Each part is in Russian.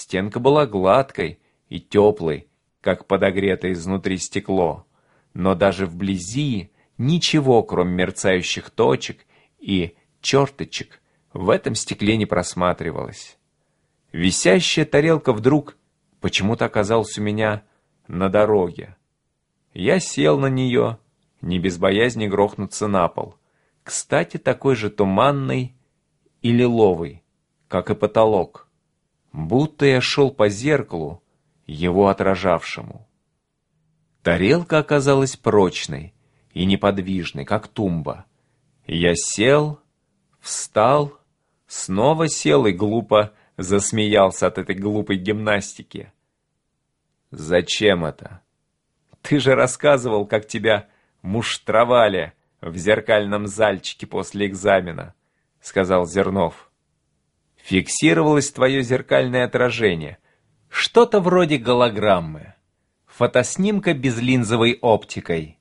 Стенка была гладкой и теплой, как подогретое изнутри стекло. Но даже вблизи ничего, кроме мерцающих точек и черточек, в этом стекле не просматривалось. Висящая тарелка вдруг почему-то оказалась у меня на дороге. Я сел на нее, не без боязни грохнуться на пол. Кстати, такой же туманный и лиловый, как и потолок. Будто я шел по зеркалу, его отражавшему. Тарелка оказалась прочной и неподвижной, как тумба. Я сел, встал, снова сел и глупо засмеялся от этой глупой гимнастики. «Зачем это? Ты же рассказывал, как тебя муштровали в зеркальном зальчике после экзамена», — сказал Зернов. «Фиксировалось твое зеркальное отражение. Что-то вроде голограммы. Фотоснимка безлинзовой оптикой.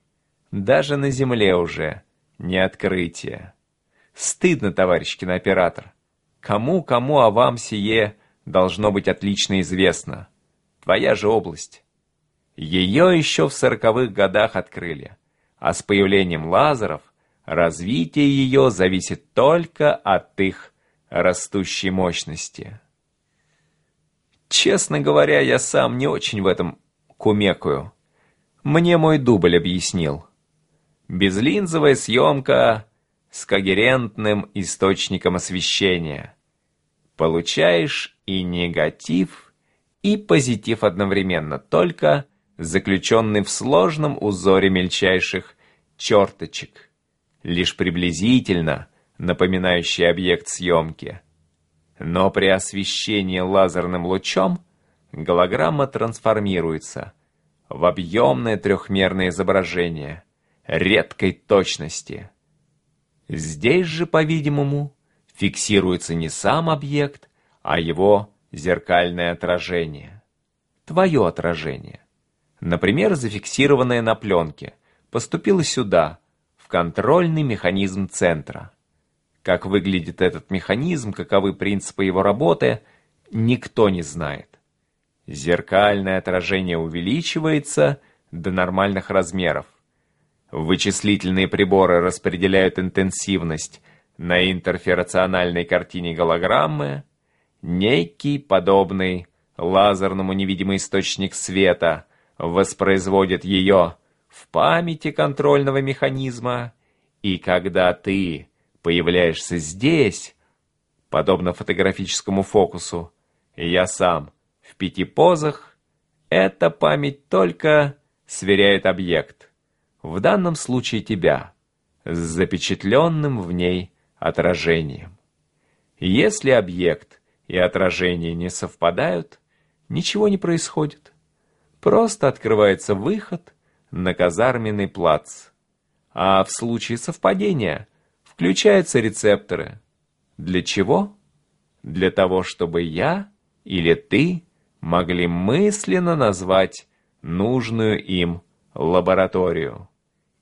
Даже на Земле уже не открытие. Стыдно, товарищ кинооператор. Кому-кому, а вам сие должно быть отлично известно. Твоя же область. Ее еще в сороковых годах открыли, а с появлением лазеров развитие ее зависит только от их растущей мощности. Честно говоря, я сам не очень в этом кумекаю. Мне мой дубль объяснил. Безлинзовая съемка с когерентным источником освещения. Получаешь и негатив, и позитив одновременно, только заключенный в сложном узоре мельчайших черточек, лишь приблизительно напоминающий объект съемки. Но при освещении лазерным лучом голограмма трансформируется в объемное трехмерное изображение редкой точности. Здесь же, по-видимому, фиксируется не сам объект, а его зеркальное отражение. Твое отражение. Например, зафиксированное на пленке, поступило сюда, в контрольный механизм центра. Как выглядит этот механизм, каковы принципы его работы, никто не знает. Зеркальное отражение увеличивается до нормальных размеров, Вычислительные приборы распределяют интенсивность на интерферациональной картине голограммы. Некий, подобный лазерному невидимый источник света, воспроизводит ее в памяти контрольного механизма, и когда ты появляешься здесь, подобно фотографическому фокусу, я сам в пяти позах, эта память только сверяет объект в данном случае тебя, с запечатленным в ней отражением. Если объект и отражение не совпадают, ничего не происходит. Просто открывается выход на казарменный плац. А в случае совпадения включаются рецепторы. Для чего? Для того, чтобы я или ты могли мысленно назвать нужную им лабораторию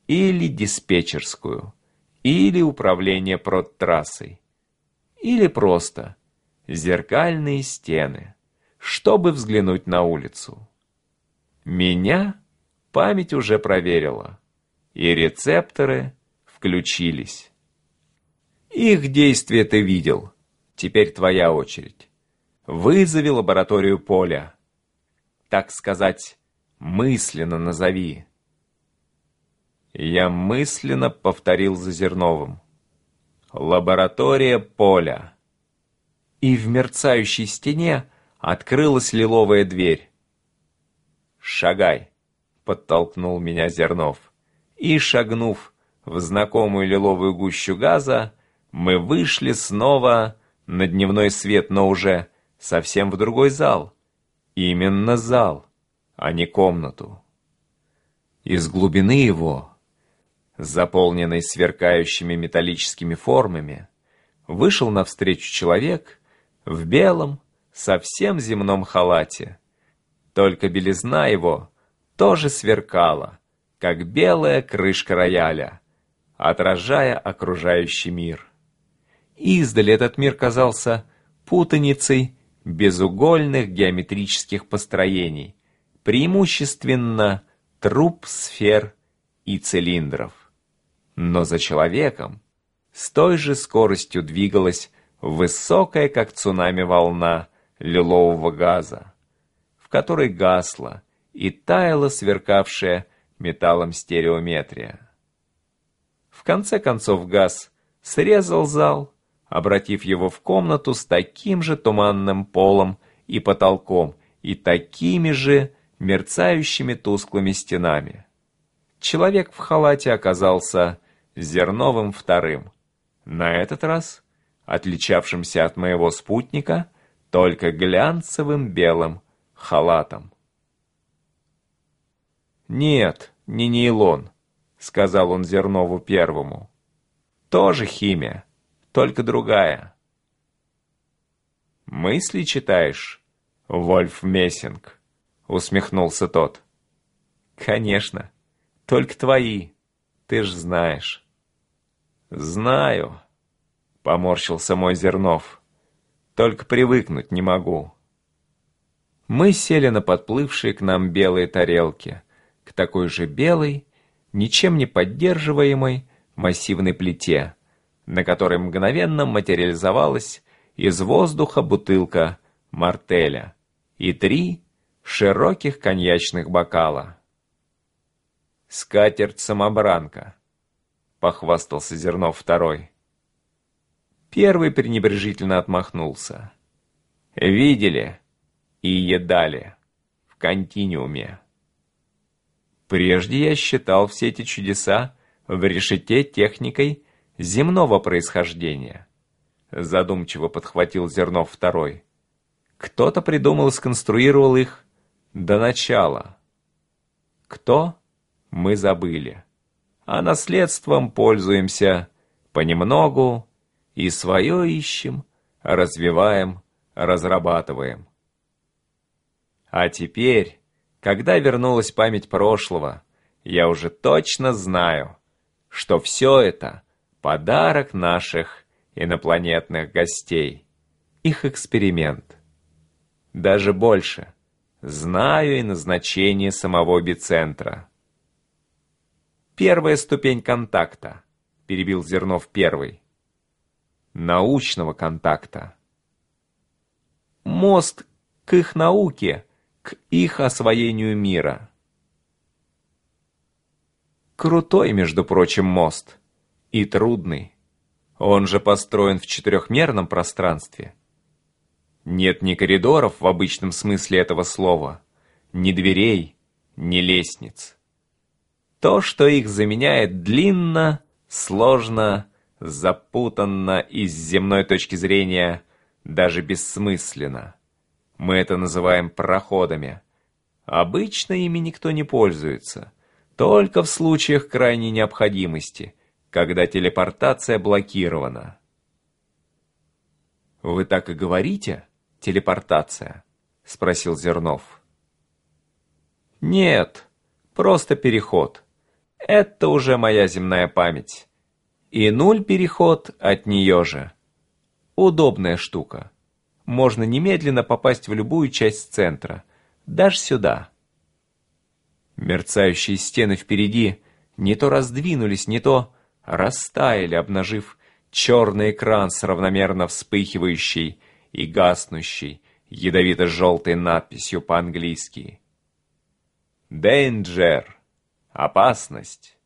или диспетчерскую, или управление продтрассой, или просто зеркальные стены, чтобы взглянуть на улицу. Меня память уже проверила, и рецепторы включились. Их действие ты видел, теперь твоя очередь. Вызови лабораторию поля. Так сказать, мысленно назови. Я мысленно повторил за Зерновым. Лаборатория поля. И в мерцающей стене открылась лиловая дверь. «Шагай!» — подтолкнул меня Зернов. И, шагнув в знакомую лиловую гущу газа, мы вышли снова на дневной свет, но уже совсем в другой зал. Именно зал, а не комнату. Из глубины его заполненный сверкающими металлическими формами, вышел навстречу человек в белом, совсем земном халате. Только белизна его тоже сверкала, как белая крышка рояля, отражая окружающий мир. Издали этот мир казался путаницей безугольных геометрических построений, преимущественно труб, сфер и цилиндров. Но за человеком с той же скоростью двигалась высокая, как цунами, волна лилового газа, в которой гасла и таяла сверкавшая металлом стереометрия. В конце концов газ срезал зал, обратив его в комнату с таким же туманным полом и потолком и такими же мерцающими тусклыми стенами. Человек в халате оказался Зерновым вторым. На этот раз отличавшимся от моего спутника только глянцевым белым халатом. «Нет, не нейлон», — сказал он Зернову первому. «Тоже химия, только другая». «Мысли читаешь, Вольф Мессинг?» — усмехнулся тот. «Конечно, только твои, ты ж знаешь». «Знаю», — поморщился мой Зернов. «Только привыкнуть не могу». Мы сели на подплывшие к нам белые тарелки, к такой же белой, ничем не поддерживаемой массивной плите, на которой мгновенно материализовалась из воздуха бутылка мартеля и три широких коньячных бокала. «Скатерть-самобранка», — похвастался Зернов второй. Первый пренебрежительно отмахнулся. «Видели и едали в континууме». Прежде я считал все эти чудеса в решете техникой земного происхождения. Задумчиво подхватил Зернов второй. Кто-то придумал и сконструировал их до начала. Кто? Мы забыли. А наследством пользуемся понемногу и свое ищем, развиваем, разрабатываем. А теперь, когда вернулась память прошлого, я уже точно знаю, что все это подарок наших инопланетных гостей, их эксперимент. Даже больше. Знаю и назначение самого бицентра. Первая ступень контакта, перебил Зернов первый. Научного контакта. Мост к их науке, к их освоению мира. Крутой, между прочим, мост. И трудный. Он же построен в четырехмерном пространстве. Нет ни коридоров в обычном смысле этого слова, ни дверей, ни лестниц. То, что их заменяет, длинно, сложно, запутанно и с земной точки зрения даже бессмысленно. Мы это называем проходами. Обычно ими никто не пользуется, только в случаях крайней необходимости, когда телепортация блокирована. «Вы так и говорите?» телепортация?» — спросил Зернов. «Нет, просто переход. Это уже моя земная память. И нуль переход от нее же. Удобная штука. Можно немедленно попасть в любую часть центра, даже сюда». Мерцающие стены впереди не то раздвинулись, не то растаяли, обнажив черный экран с равномерно вспыхивающей и гаснущей, ядовито-желтой надписью по-английски. «Danger» — опасность.